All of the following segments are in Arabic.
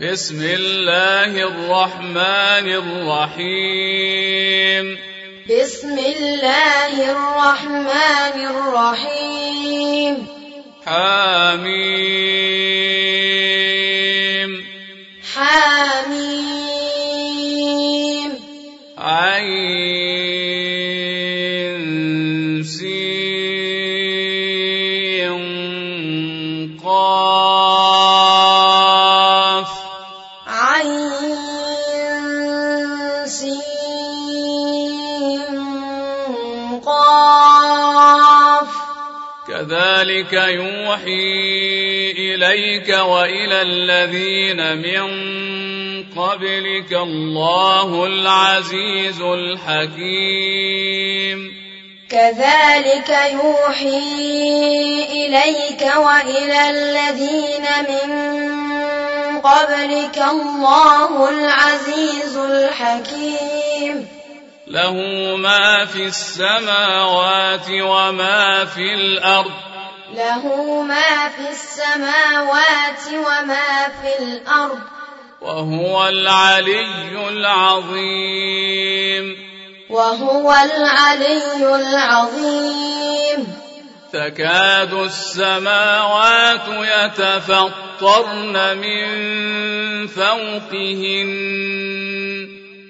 بسم الله الرحمن الرحيم بسم الله الرحمن الرحيم حامیم كذلك يوحي إليك وإلى الذين من قبلك الله العزيز الحكيم. كذلك يوحي إليك وإلى الذين من قبلك الله العزيز الحكيم. له ما في السماوات وما في الأرض. له ما في السماوات وما في الأرض. وهو العلي العظيم. وهو العلي العظيم. تكاد السماوات يتفطرن من فوقهن.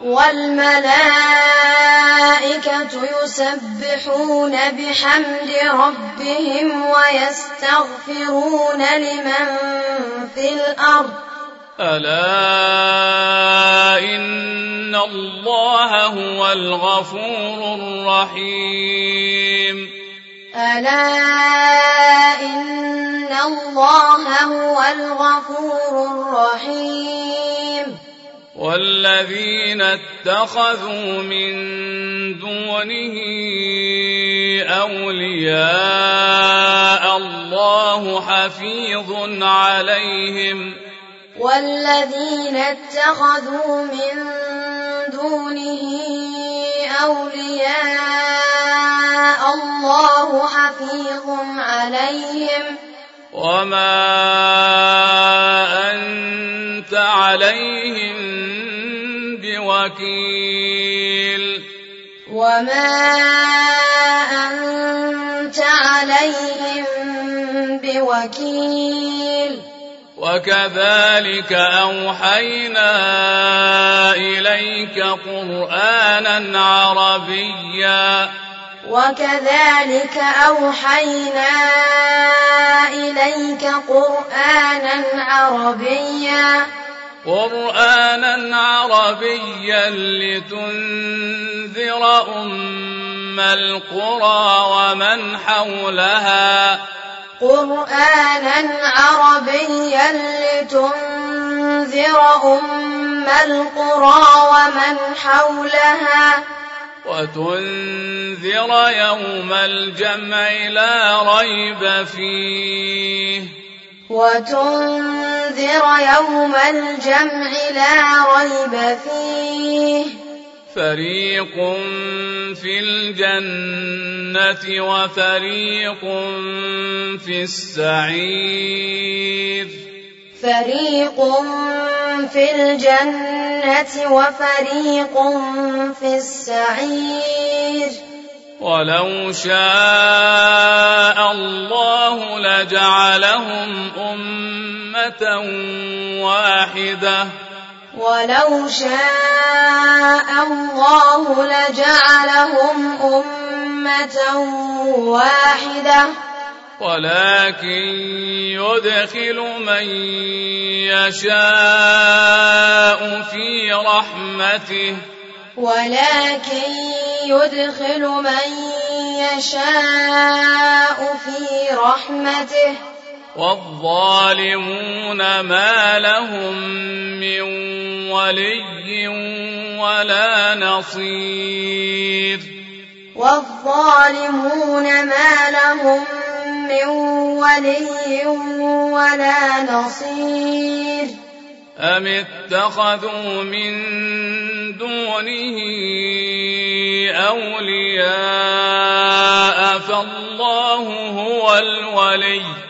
والملائكة يسبحون بحمد ربهم ويستغفرون لمن في الأرض. ألا إن الله هو الغفور الرحيم. ألا إن الله هو الغفور الرحيم. والذين اتخذوا من دونه أولياء الله حفيظ عليهم والذين اتخذوا من دونه أولياء الله حفيظ عليهم. وما أنت عليهم وكيل وما أنت عليهم بوكيل وكذلك أوحينا إليك قرآنا عربيا وكذلك أوحينا إليك قرآنا عربيا قرآنا عربيا لتنذر أم القرى ومن حولها قرآنا عربيا لتنذر أم القرى ومن حولها وتنذر يوم الجمع لا ريب فيه وتنذر لتنذر يوم الجمع لا ريب فيه. فريق في الجنة وفريق في السعير. فريق في الجنة وفريق في السعير. ولو شاء الله لجعلهم أمة واحدة. ولو شاء الله لجعلهم أمة واحدة. ولكن يدخل من يشاء في رحمته. ولكن يدخل من يشاء في رحمته. والظالمون ما لهم من ولي ولا نصير. والظالمون ما لهم من ولي ولا نصير. أم اتخذوا من دونه أولياء فالله هو الولي.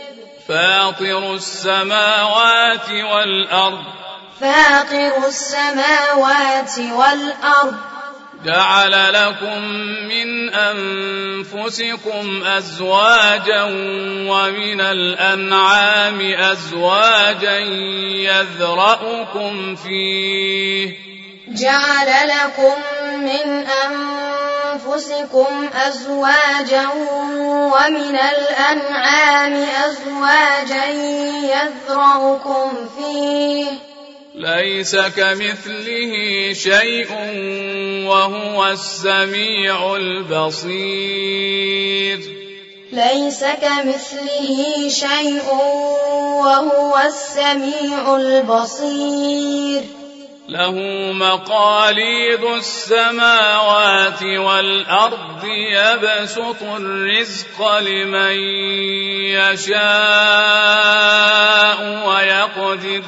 فاطر السماوات والأرض. فاطر السماوات والأرض. جعل لكم من أنفسكم أزواجا ومن الأنعام أزواجا يذرأكم فيه. جعل لكم من أنفسكم أنفسكم أزواجا ومن الأنعام أزواجا يذرعكم فيه. ليس كمثله شيء وهو السميع البصير. ليس كمثله شيء وهو السميع البصير. له مقاليد السماوات والأرض يبسط الرزق لمن يشاء ويقدر.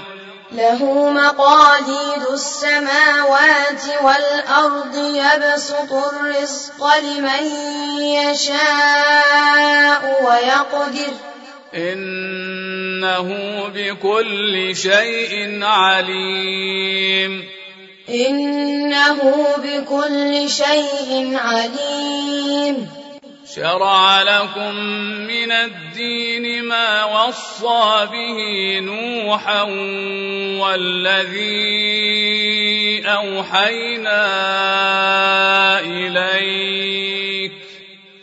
له مقاليد السماوات والأرض يبسط الرزق لمن يشاء ويقدر. إنه بكل شيء عليم. إنه بكل شيء عليم. شرع لكم من الدين ما وصى به نوحا والذي أوحينا إليه.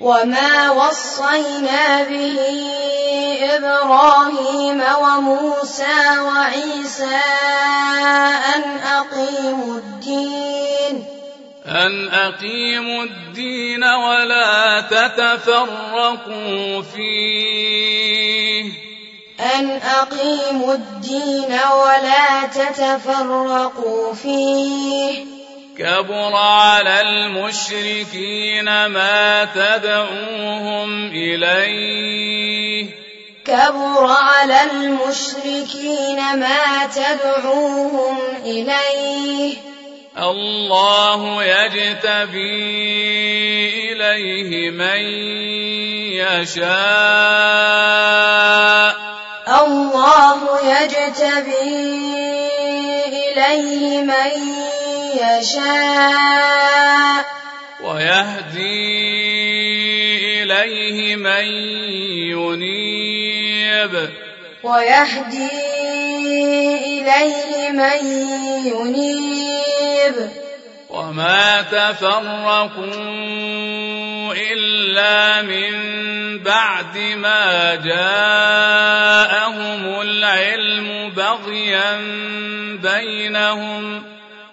وما وصينا به إبراهيم وموسى وعيسى أن أقيموا الدين أن أقيموا الدين ولا تتفرقوا فيه أن أقيموا الدين ولا تتفرقوا فيه كبر على المشركين ما تدعوهم إليه. كبر على المشركين ما تدعوهم إليه. الله يجتبي إليه من يشاء. الله يجتبي إليه من يشاء يشاء. ويهدي إليه من ينيب. ويهدي إليه من ينيب. وما تفرقوا إلا من بعد ما جاءهم العلم بغيا بينهم.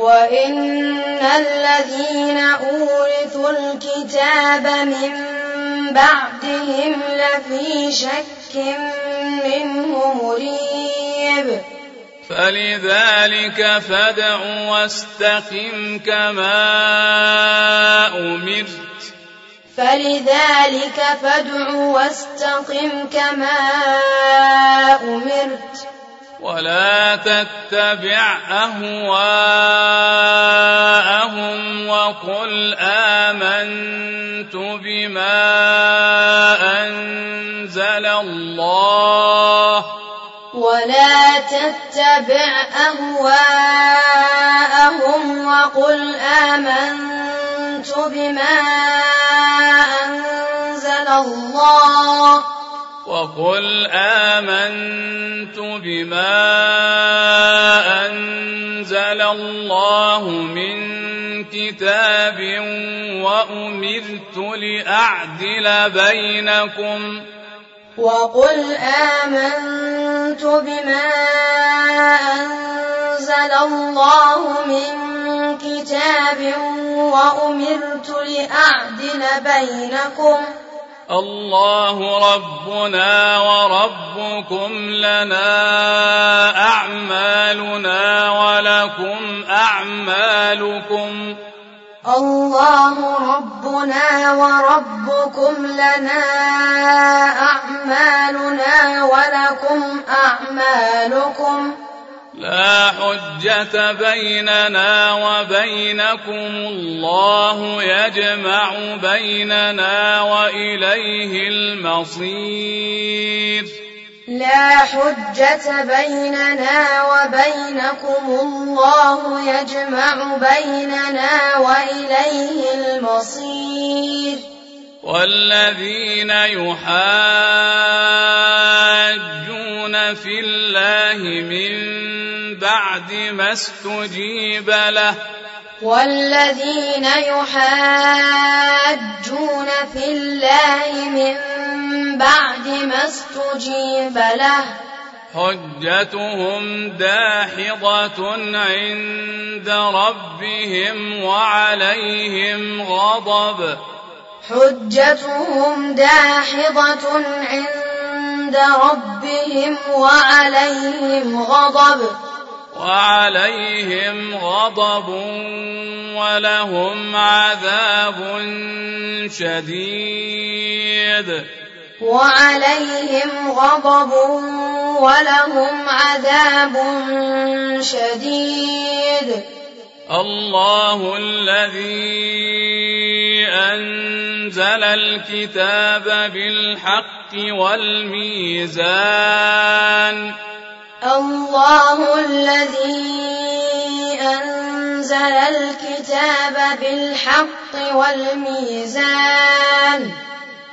وَإِنَّ الَّذِينَ أُورِثُوا الْكِتَابَ مِنْ بَعْدِهِمْ لَفِي شَكٍّ مِّنْهُ مُرِيبٍ فَلِذَلِكَ فَادْعُ وَاسْتَقِمْ كَمَا أُمِرْتَ فَلِذَلِكَ فَادْعُ وَاسْتَقِمْ كَمَا أُمِرْتَ ولا تتبع أهواءهم وقل آمنت بما أنزل الله. ولا تتبع أهواءهم وقل آمنت بما أنزل الله. وقل آمنت بما أنزل الله من كتاب وأمرت لأعدل بينكم وقل آمنت بما أنزل الله من كتاب وأمرت لأعدل بينكم الله ربنا وربكم لنا اعمالنا ولكم اعمالكم الله ربنا وربكم لنا اعمالنا ولكم اعمالكم لا حجة بيننا وبينكم الله يجمع بيننا وإليه المصير. لا حجة بيننا وبينكم الله يجمع بيننا وإليه المصير. والذين يحاجون في الله من بعد ما استجيب له. والذين يحاجون في الله من بعد ما استجيب له. حجتهم داحضة عند ربهم وعليهم غضب. حجتهم داحضة عند ربهم وعليهم غضب. وعليهم غضب ولهم عذاب شديد. وعليهم غضب ولهم عذاب شديد. الله الذي أنزل الكتاب بالحق والميزان. الله الذي أنزل الكتاب بالحق والميزان.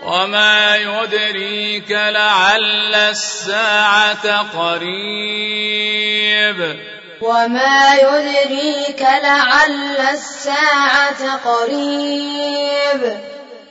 وما يدريك لعل الساعة قريب. وما يدريك لعل الساعة قريب.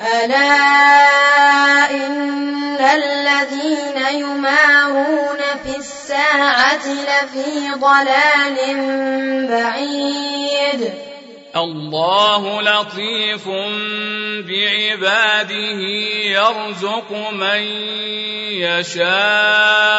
ألا إن الذين يمارون في الساعة لفي ضلال بعيد الله لطيف بعباده يرزق من يشاء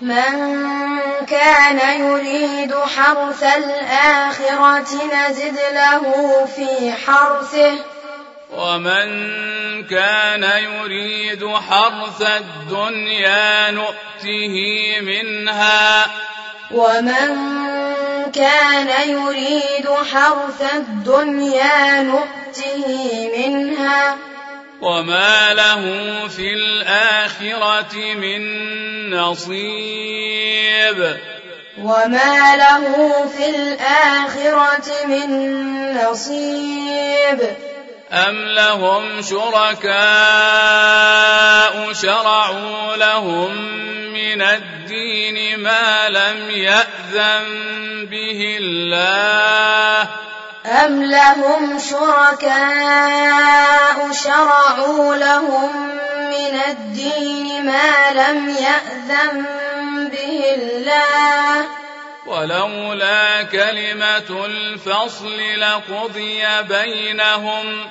من كان يريد حرث الآخرة نزد له في حرثه. ومن كان يريد حرث الدنيا نؤته منها. ومن كان يريد حرث الدنيا نؤته منها. وما له في الآخرة من نصيب وما له في الآخرة من نصيب أم لهم شركاء شرعوا لهم من الدين ما لم يأذن به الله أم لهم شركاء شرعوا لهم من الدين ما لم يأذن به الله ولولا كلمة الفصل لقضي بينهم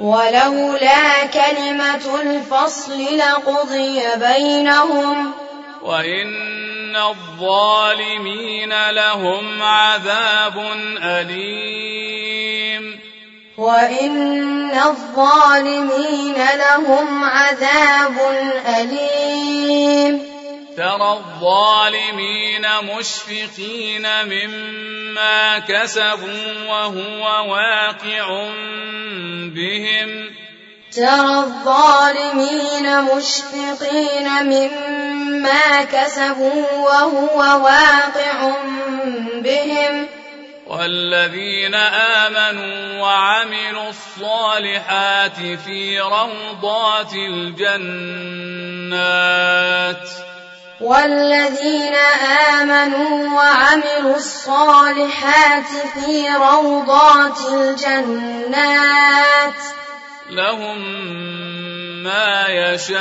ولولا كلمة الفصل لقضي بينهم وَإِنَّ الظَّالِمِينَ لَهُمْ عَذَابٌ أَلِيمٌ وَإِنَّ الظَّالِمِينَ لَهُمْ عَذَابٌ أَلِيمٌ ترى الظالمين مشفقين مما كسبوا وهو واقع بهم ترى الظالمين مشفقين مما ما كسبوا وهو واقع بهم والذين آمنوا وعملوا الصالحات في روضات الجنات والذين آمنوا وعملوا الصالحات في روضات الجنات لهم ما يشاءون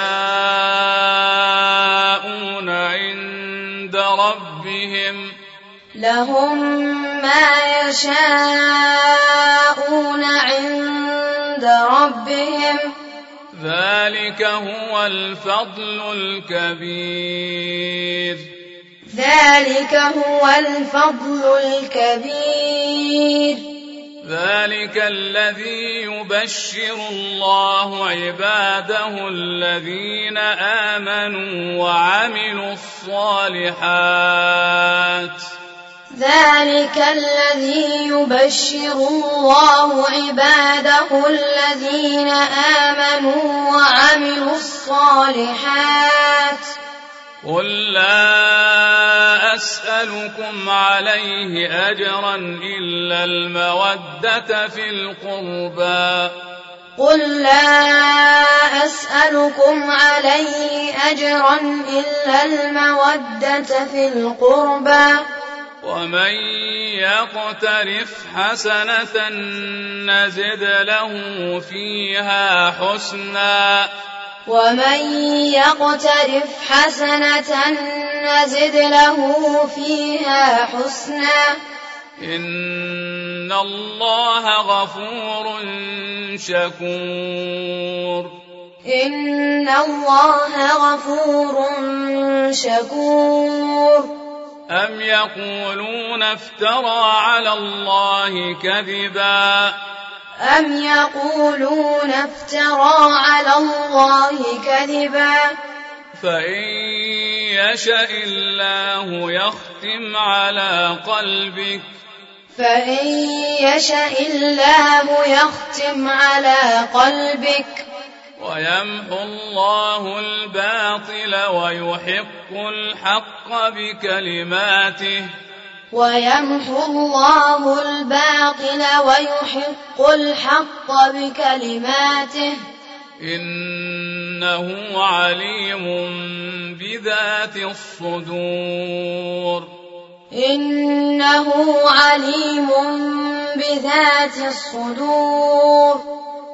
عند ربهم. لهم ما يشاءون عند ربهم. ذلك هو الفضل الكبير. ذلك هو الفضل الكبير. ذلك الذي يبشر الله عباده الذين آمنوا وعملوا الصالحات ذلك الذي يبشر الله عباده الذين آمنوا وعملوا الصالحات قل لا أسألكم عليه أجرا إلا المودة في القربى. قل لا أسألكم عليه أجرا إلا المودة في القربى. ومن يقترف حسنة نزد له فيها حسنا. ومن يقترف حسنة نزد له فيها حسنا إن الله غفور شكور إن الله غفور شكور أم يقولون افترى على الله كذبا أم يقولون افترى على الله كذبا فإن يشأ الله يختم على قلبك فإن يشأ الله يختم على قلبك ويمحو الله الباطل ويحق الحق بكلماته ويمحو الله الباطل ويحق الحق بكلماته إنه عليم بذات الصدور إنه عليم بذات الصدور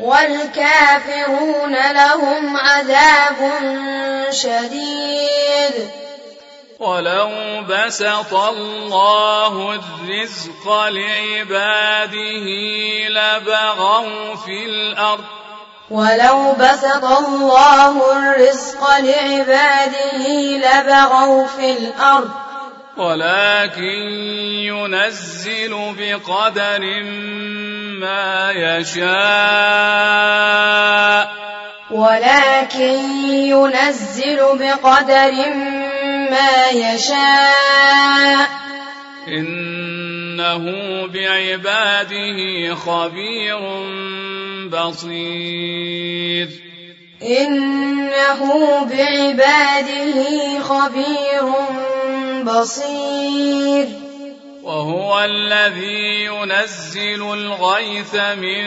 والكافرون لهم عذاب شديد. ولو بسط الله الرزق لعباده لبغوا في الأرض. ولو بسط الله الرزق لعباده لبغوا في الأرض. ولكن ينزل بقدر ما يشاء. ولكن ينزل بقدر ما يشاء. إنه بعباده خبير بصير. إنه بعباده خبير بصير. وهو الذي ينزل الغيث من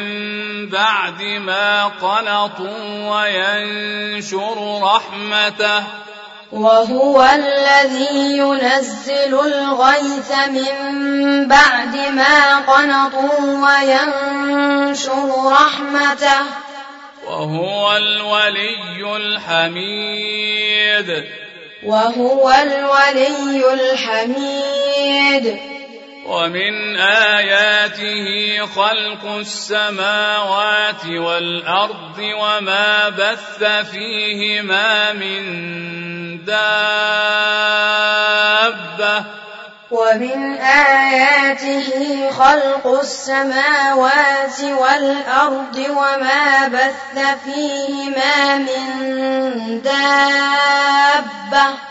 بعد ما قنطوا وينشر رحمته. وهو الذي ينزل الغيث من بعد ما قنطوا وينشر رحمته. وهو الولي الحميد. وهو الولي الحميد. ومن آياته خلق السماوات والأرض وما بث فيهما من دابة. ومن آياته خلق السماوات والأرض وما بث فيهما من دابة.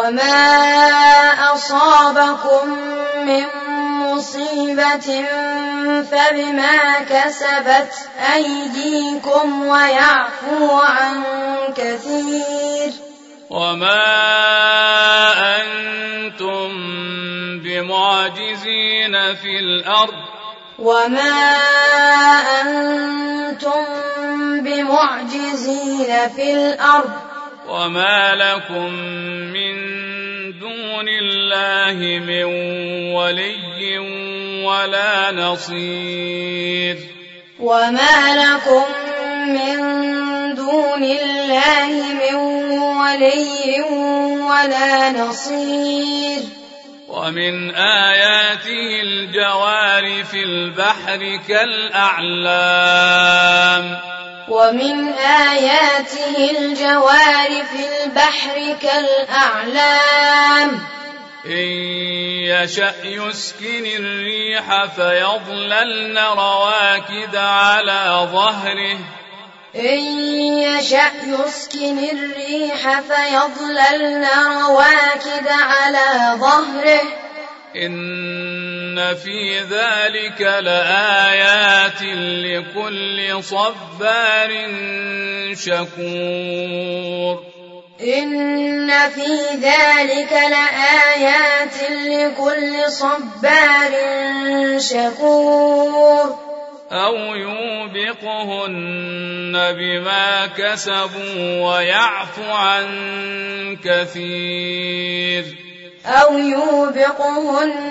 وما أصابكم من مصيبة فبما كسبت أيديكم ويعفو عن كثير وما أنتم بمعجزين في الأرض وما أنتم بمعجزين في الأرض وما لكم من دون الله من ولي ولا نصير. وما لكم من دون الله من ولي ولا نصير. ومن آياته الجوار في البحر كالأعلام. ومن آياته الجوار في البحر كالأعلام. إن يشأ يسكن الريح فيضللن رواكد على ظهره. إن يشأ يسكن الريح فيضللن رواكد على ظهره. ان في ذلك لآيات لكل صبار شكور ان في ذلك لآيات لكل صبار شكور أو يوبقهن بما كسبوا ويعفو عن كثير أو يوبقهن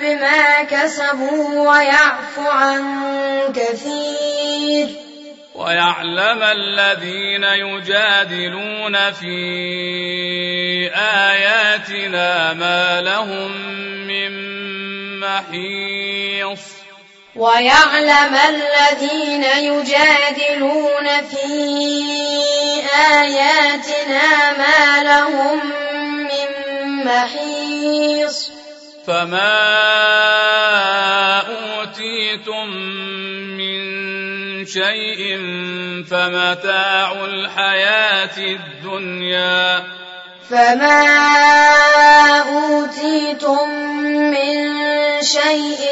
بما كسبوا ويعف عن كثير. ويعلم الذين يجادلون في آياتنا ما لهم من محيص. ويعلم الذين يجادلون في آياتنا ما لهم من محيص فما أوتيتم من شيء فمتاع الحياة الدنيا. فما أوتيتم من شيء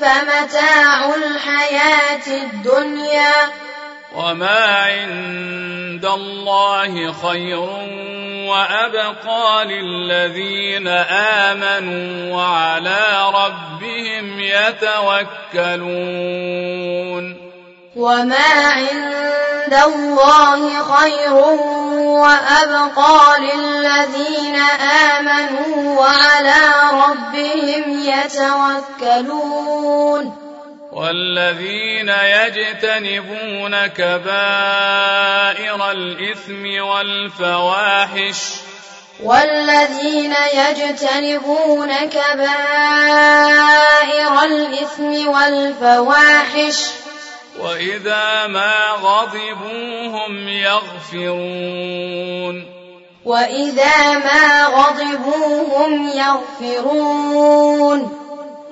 فمتاع الحياة الدنيا. وما عند الله خير وأبقى للذين آمنوا وعلى ربهم يتوكلون. وما عند الله خير وأبقى للذين آمنوا وعلى ربهم يتوكلون. والذين يجتنبون كبائر الإثم والفواحش والذين يجتنبون كبائر الإثم والفواحش وإذا ما غضبوا هم يغفرون وإذا ما غضبوا هم يغفرون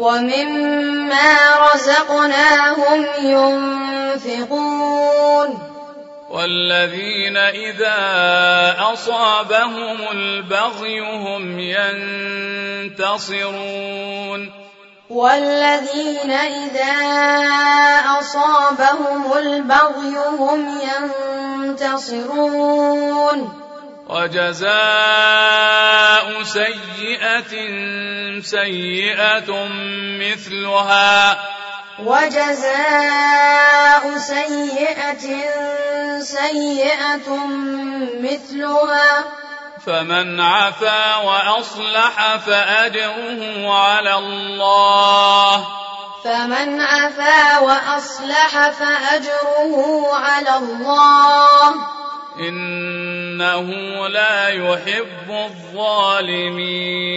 وَمِمَّا رَزَقْنَاهُمْ يُنْفِقُونَ والذين إذا أصابهم البغي هم ينتصرون والذين إذا أصابهم البغي هم ينتصرون وجزاء سيئة سيئة مثلها. وجزاء سيئة سيئة مثلها. فمن عفا وأصلح فأجره على الله. فمن عفا وأصلح فأجره على الله. إنه لا يحب الظالمين.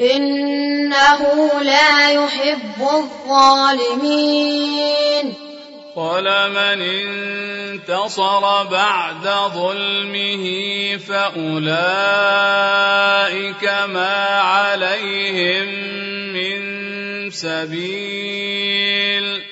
إنه لا يحب الظالمين. قال من انتصر بعد ظلمه فاولئك ما عليهم من سبيل.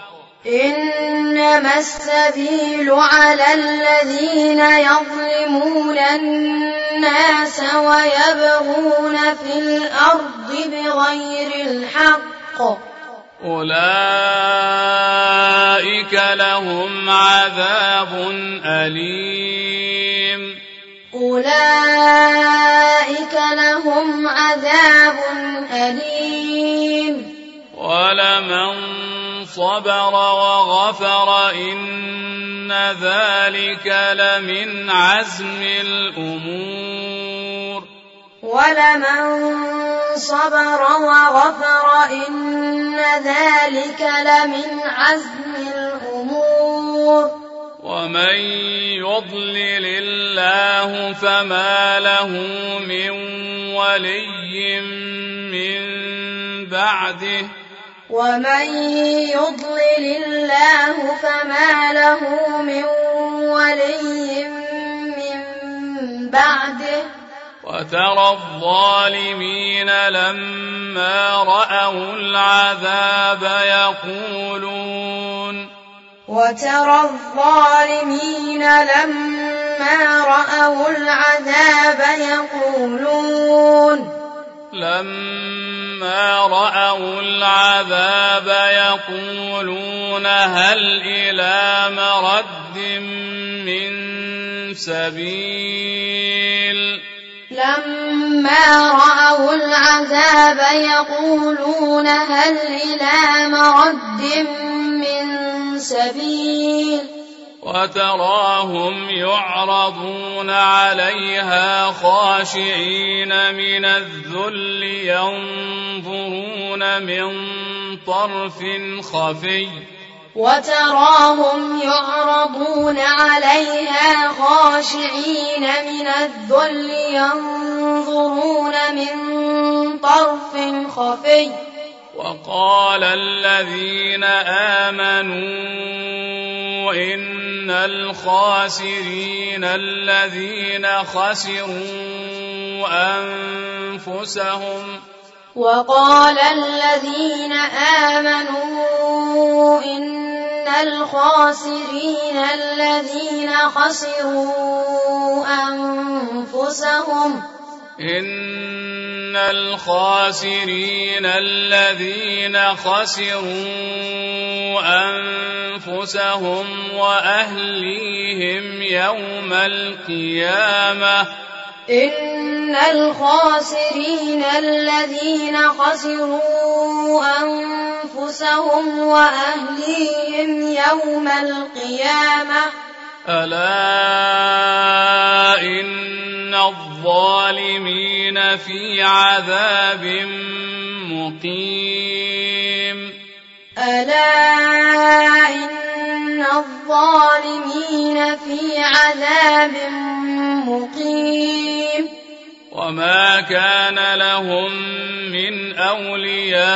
إنما السبيل على الذين يظلمون الناس ويبغون في الأرض بغير الحق. أولئك لهم عذاب أليم. أولئك لهم عذاب أليم. ولمن صبر وغفر إن ذلك لمن عزم الأمور ولمن صبر وغفر إن ذلك لمن عزم الأمور ومن يضلل الله فما له من ولي من بعده ومن يضلل الله فما له من ولي من بعده ومن يضلل الله فما له من ولي من بعده وترى الظالمين لما رأوا العذاب يقولون وترى الظالمين لما رأوا العذاب يقولون لما رأوا العذاب يقولون هل إلى مرد من سبيل؟ لما رأوا العذاب يقولون هل إلى مرد من سبيل؟ وتراهم يعرضون عليها خاشعين من الذل ينظرون من طرف خفي. وتراهم يعرضون عليها خاشعين من الذل ينظرون من طرف خفي. وقال الذين آمنوا إن الخاسرين الذين خسروا أنفسهم وقال الذين آمنوا إن الخاسرين الذين خسروا أنفسهم ان الخاسرين الذين خسروا انفسهم واهليهم يوم القيامه ان الخاسرين الذين خسروا انفسهم واهليهم يوم القيامه ألا إن الظالمين في عذاب مقيم. ألا إن الظالمين في عذاب مقيم. وما كان لهم من أولياء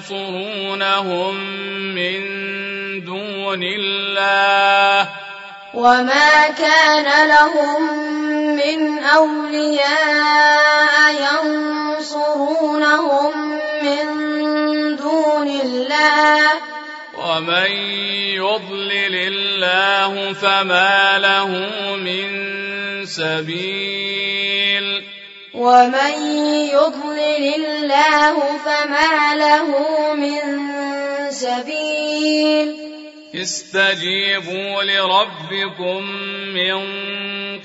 ينصرونهم من الله. وما كان لهم من أولياء ينصرونهم من دون الله ومن يضلل الله فما له من سبيل. ومن يضلل الله فما له من سبيل استجيبوا لربكم من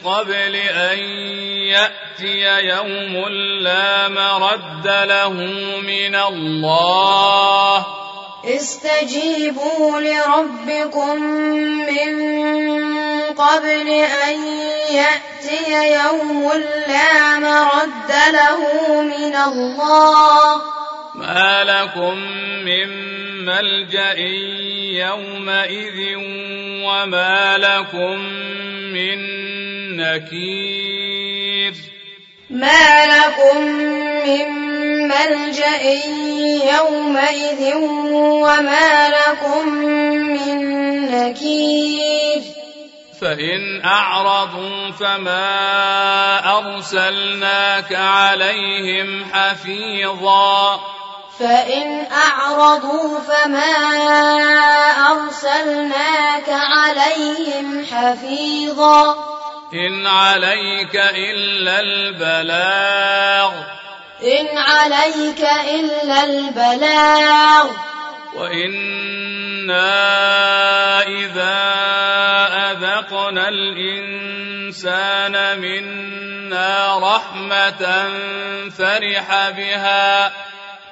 قبل أن يأتي يوم لا مرد له من الله. استجيبوا لربكم من قبل أن يأتي يوم لا مرد له من الله. ما لكم من ملجأ يومئذ وما لكم من نكير ما لكم من ملجأ يومئذ وما لكم من نكير فإن أعرضوا فما أرسلناك عليهم حفيظا فإن أعرضوا فما أرسلناك عليهم حفيظا إن عليك إلا البلاغ إن عليك إلا البلاغ وإنا إذا أذقنا الإنسان منا رحمة فرح بها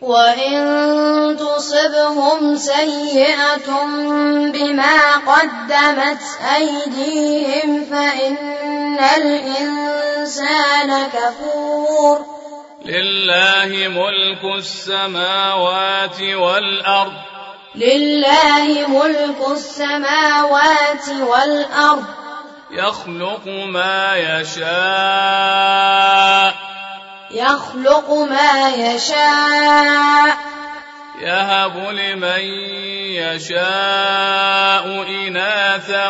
وَإِن تُصِبْهُمْ سَيِّئَةٌ بِمَا قَدَّمَتْ أَيْدِيهِمْ فَإِنَّ الْإِنسَانَ كَفُورٌ لِلَّهِ مُلْكُ السَّمَاوَاتِ وَالْأَرْضِ. لِلَّهِ مُلْكُ السَّمَاوَاتِ وَالْأَرْضِ. يَخْلُقُ مَا يَشَاءُ. يخلق ما يشاء. يهب لمن يشاء إناثا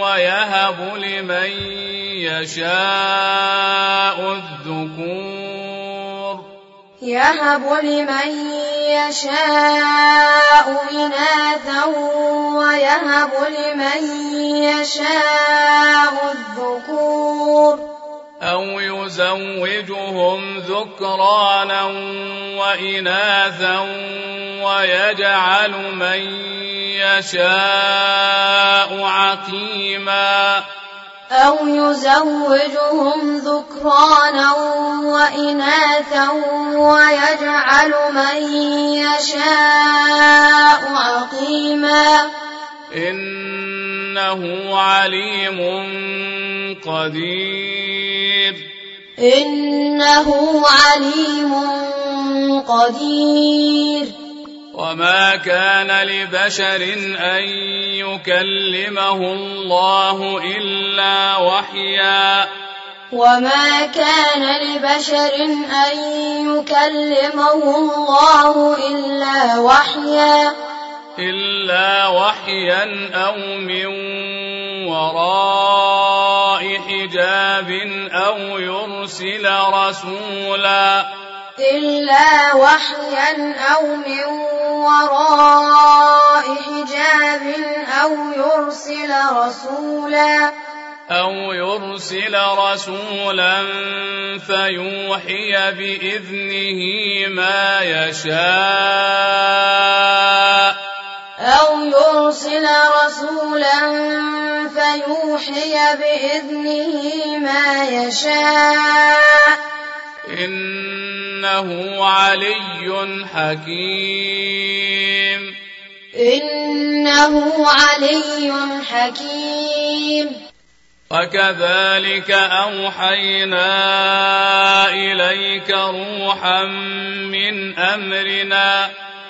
ويهب لمن يشاء الذكور. يهب لمن يشاء إناثا ويهب لمن يشاء الذكور. أو يزوجهم ذكرانا وإناثا ويجعل من يشاء عقيما أو يزوجهم ذكرانا وإناثا ويجعل من يشاء عقيما. إنه عليم قدير. إنه عليم قدير. وما كان لبشر أن يكلمه الله إلا وحيا. وما كان لبشر أن يكلمه الله إلا وحيا. إلا وحيا أو من وراء حجاب أو يرسل رسولا إلا وحيا أو من وراء حجاب أو يرسل رسولا أو يرسل رسولا فيوحي بإذنه ما يشاء أو أو يرسل رسولا فيوحي بإذنه ما يشاء إنه علي حكيم إنه علي حكيم وكذلك أوحينا إليك روحا من أمرنا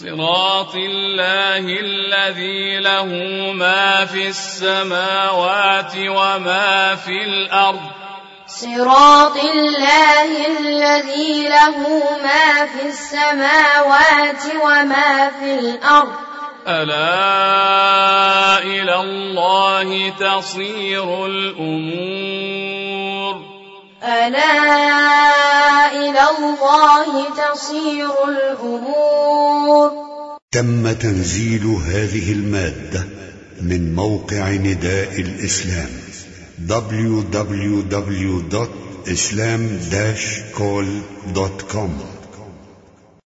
صراط الله الذي له ما في السماوات وما في الأرض. صراط الله الذي له ما في السماوات وما في الأرض. ألا إلى الله تصير الأمور. ألا إلى الله تصير الأمور تم تنزيل هذه المادة من موقع نداء الإسلام www.islam-call.com